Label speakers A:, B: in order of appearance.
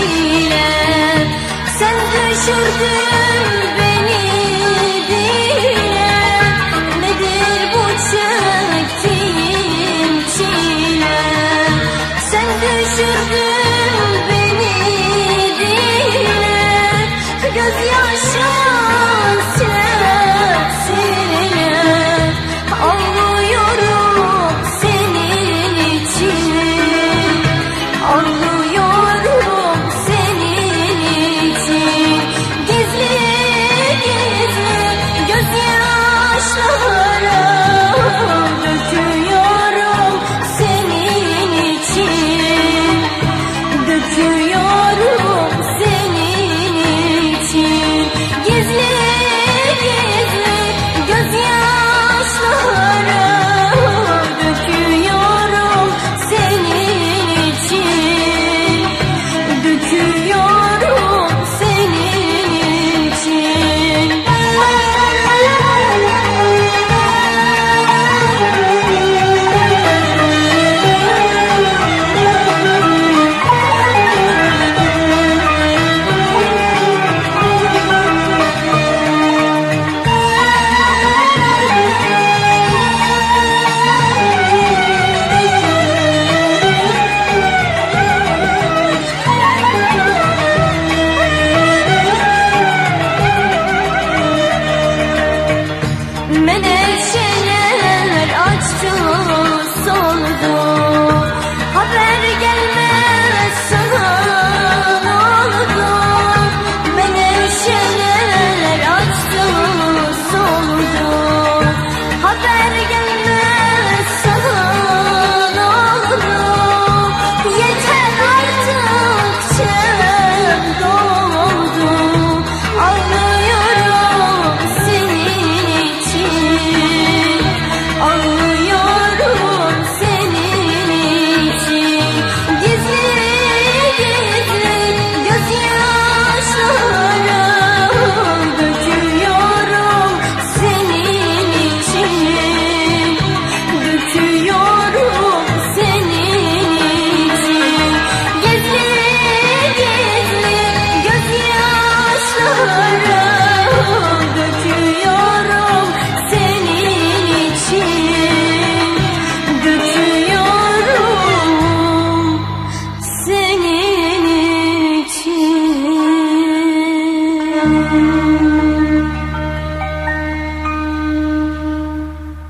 A: çilem Sen düşürdün to your